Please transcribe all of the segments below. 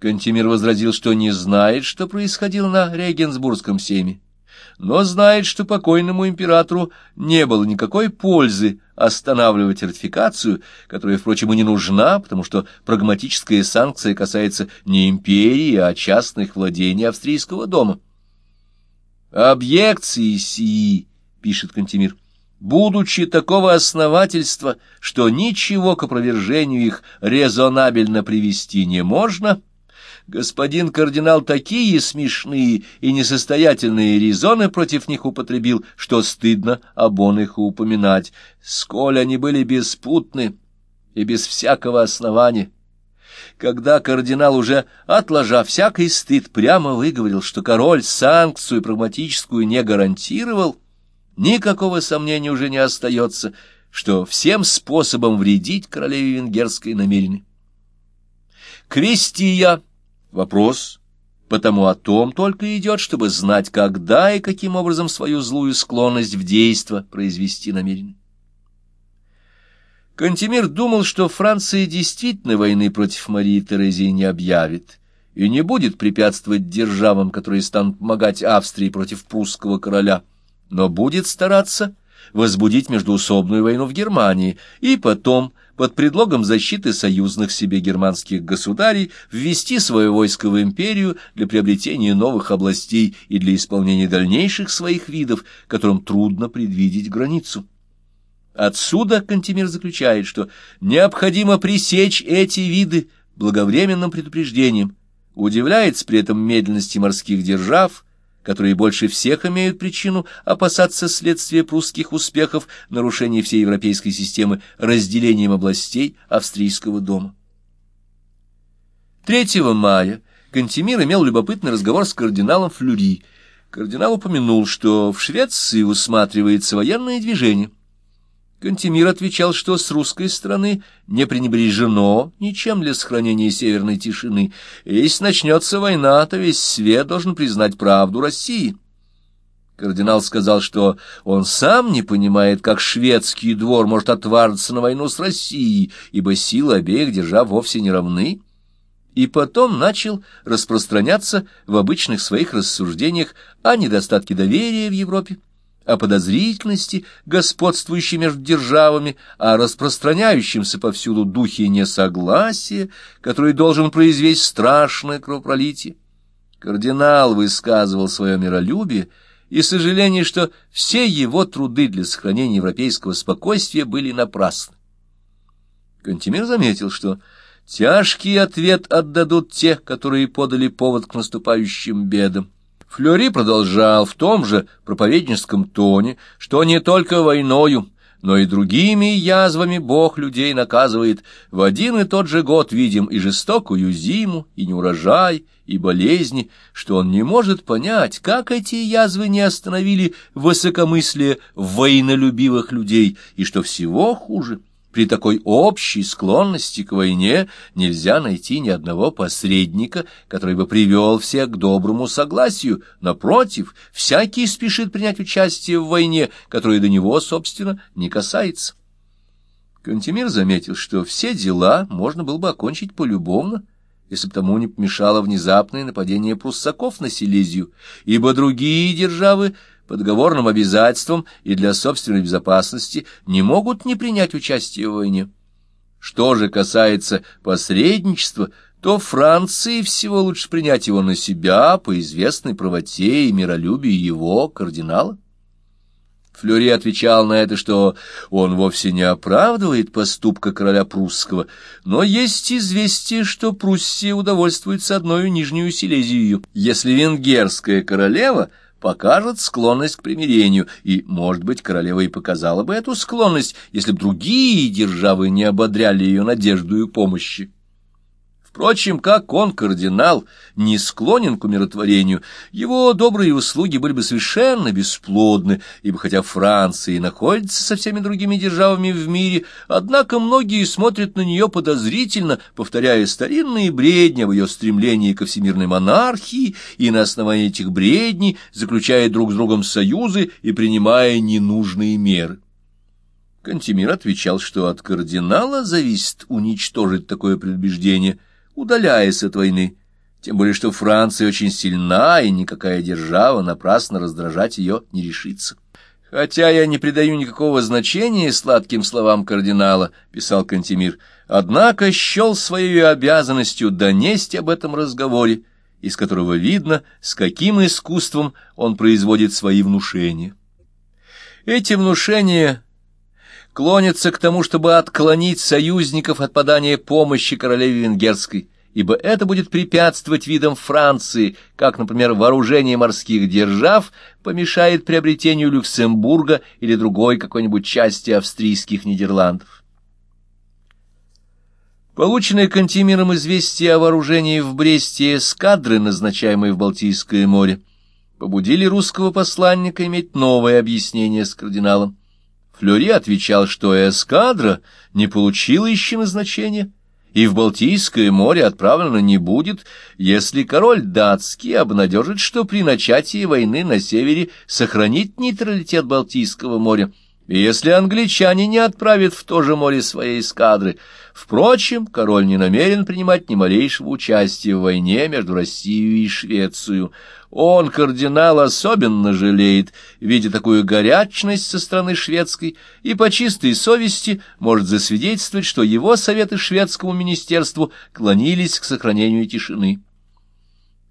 Кантемир возразил, что не знает, что происходило на Регенсбургском сейме, но знает, что покойному императору не было никакой пользы останавливать ратификацию, которая, впрочем, и не нужна, потому что прагматическая санкция касается не империи, а частных владений австрийского дома. «Объекции сии», — пишет Кантемир, — «будучи такого основательства, что ничего к опровержению их резонабельно привести не можно», — Господин кардинал такие смешные и несостоятельные резоны против них употребил, что стыдно об он их упоминать, сколь они были беспутны и без всякого основания. Когда кардинал уже, отложа всякий стыд, прямо выговорил, что король санкцию прагматическую не гарантировал, никакого сомнения уже не остается, что всем способом вредить королеве венгерской намерены. Крестия Вопрос потому о том только идет, чтобы знать, когда и каким образом свою злую склонность в действо произвести намерен. Кантемир думал, что Франция действительно войны против Марии Терезии не объявит и не будет препятствовать державам, которые станут помогать Австрии против прусского короля, но будет стараться возбудить междуусобную войну в Германии и потом под предлогом защиты союзных себе германских государей ввести свое войско в империю для приобретения новых областей и для исполнения дальнейших своих видов, которым трудно предвидеть границу. Отсюда Кантемир заключает, что необходимо пресечь эти виды благовременным предупреждением, удивляется при этом медленности морских держав, которые больше всех имеют причину опасаться следствия прусских успехов, нарушения всей европейской системы разделением областей австрийского дома. 3 мая Кантемир имел любопытный разговор с кардиналом Флюри. Кардинал упомянул, что в Швеции усматривается военное движение – Кантемир отвечал, что с русской стороны не пренебрежено ничем для сохранения северной тишины, если начнется война, то весь свет должен признать правду России. Кардинал сказал, что он сам не понимает, как шведский двор может отважиться на войну с Россией, ибо силы обеих держав вовсе не равны. И потом начал распространяться в обычных своих рассуждениях о недостатке доверия в Европе о подозрительности, господствующей между державами, о распространяющемся повсюду духе несогласия, который должен произвести страшное кровопролитие. Кардинал высказывал свое миролюбие и сожаление, что все его труды для сохранения европейского спокойствия были напрасны. Кантемир заметил, что тяжкий ответ отдадут те, которые подали повод к наступающим бедам. Флюри продолжал в том же проповедническом тоне, что не только войною, но и другими язвами Бог людей наказывает. В один и тот же год видим и жестокую зиму, и неурожай, и болезни, что он не может понять, как эти язвы не остановили высокомыслие воинолюбивых людей, и что всего хуже — при такой общей склонности к войне нельзя найти ни одного посредника, который бы привел всех к доброму согласию. Напротив, всякий спешит принять участие в войне, которая до него, собственно, не касается. Кантемир заметил, что все дела можно было бы окончить полюбовно, если бы тому не помешало внезапное нападение пруссаков на Силезию, ибо другие державы по договорным обязательствам и для собственной безопасности не могут не принять участие в войне. Что же касается посредничества, то Франции всего лучше принять его на себя по известной правоте и миролюбию его, кардинала. Флюри отвечал на это, что он вовсе не оправдывает поступка короля прусского, но есть известие, что Пруссия удовольствуется одной нижнюю Силезию. Если венгерская королева покажет склонность к примирению, и, может быть, королева и показала бы эту склонность, если бы другие державы не ободряли ее надежду и помощи. Впрочем, как он, кардинал, не склонен к умиротворению, его добрые услуги были бы совершенно бесплодны, ибо хотя Франция и находится со всеми другими державами в мире, однако многие смотрят на нее подозрительно, повторяя старинные бредни об ее стремлении ко всемирной монархии, и на основании этих бредней заключая друг с другом союзы и принимая ненужные меры. Кантемир отвечал, что от кардинала зависит уничтожить такое предубеждение – удаляясь от войны, тем более что Франция очень сильна, и никакая держава напрасно раздражать ее не решится. «Хотя я не придаю никакого значения сладким словам кардинала», — писал Кантемир, — «однако счел своей обязанностью донести об этом разговоре, из которого видно, с каким искусством он производит свои внушения. Эти внушения клонятся к тому, чтобы отклонить союзников от подания помощи королеве венгерской, ибо это будет препятствовать видам Франции, как, например, вооружение морских держав помешает приобретению Люксембурга или другой какой-нибудь части австрийских Нидерландов. Полученное Кантемиром известие о вооружении в Бресте эскадры, назначаемой в Балтийское море, побудили русского посланника иметь новое объяснение с кардиналом. Флюри отвечал, что эскадра не получила еще назначения, и в Балтийское море отправлено не будет, если король датский обнадежит, что при начатии войны на севере сохранит нейтралитет Балтийского моря, и если англичане не отправят в то же море своей эскадры. Впрочем, король не намерен принимать ни малейшего участия в войне между Россией и Швецией. Он, кардинал, особенно жалеет, видя такую горячность со стороны шведской, и по чистой совести может засвидетельствовать, что его советы шведскому министерству клонились к сохранению тишины.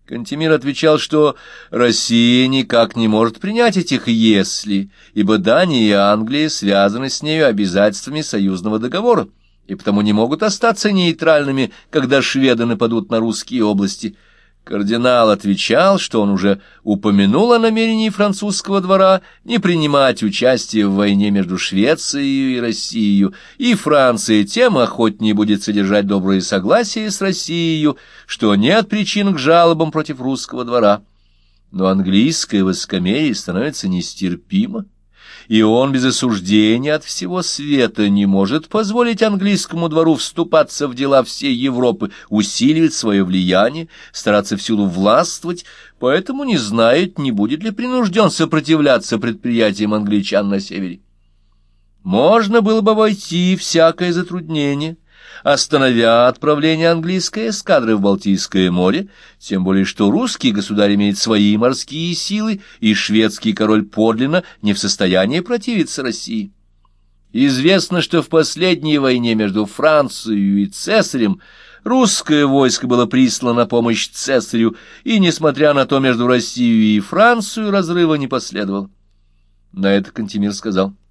Кантемир отвечал, что Россия никак не может принять этих «если», ибо Дания и Англия связаны с нею обязательствами союзного договора, и потому не могут остаться нейтральными, когда шведы нападут на русские области – Кардинал отвечал, что он уже упомянул о намерении французского двора не принимать участие в войне между Швецией и Россией, и Франция тем охотнее будет содержать доброе согласие с Россией, что нет причин к жалобам против русского двора. Но английское высокомерие становится нестерпимо и он без осуждения от всего света не может позволить английскому двору вступаться в дела всей Европы, усиливать свое влияние, стараться всюду властвовать, поэтому не знает, не будет ли принужден сопротивляться предприятиям англичан на севере. Можно было бы обойти всякое затруднение — остановя отправление английской эскадры в Балтийское море, тем более что русский государь имеет свои морские силы, и шведский король подлинно не в состоянии противиться России. Известно, что в последней войне между Францией и Цесарем русское войско было прислано на помощь Цесарю, и, несмотря на то, между Россией и Францией разрыва не последовало. На это Кантемир сказал —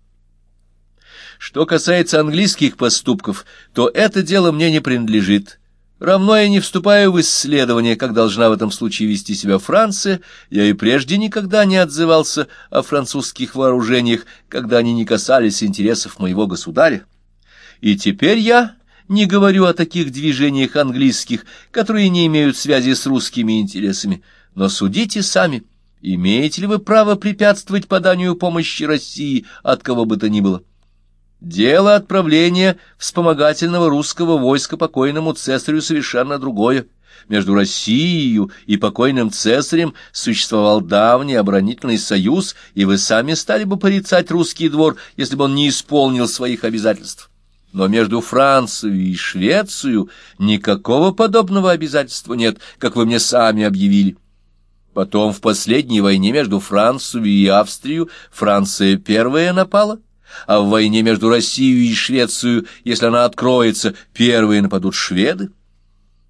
что касается английских поступков, то это дело мне не принадлежит. Равно я не вступаю в исследование, как должна в этом случае вести себя Франция. Я и прежде никогда не отзывался о французских вооружениях, когда они не касались интересов моего государя. И теперь я не говорю о таких движениях английских, которые не имеют связи с русскими интересами. Но судите сами, имеете ли вы право препятствовать поданию помощи России от кого бы то ни было? Дело отправления вспомогательного русского войска покойному цесарю совершенно другое. Между Россией и покойным цесарем существовал давний оборонительный союз, и вы сами стали бы порицать русский двор, если бы он не исполнил своих обязательств. Но между Францией и Швецией никакого подобного обязательства нет, как вы мне сами объявили. Потом в последней войне между Францией и Австрией Франция первая напала, а в войне между Россией и Швецией, если она откроется, первые нападут шведы.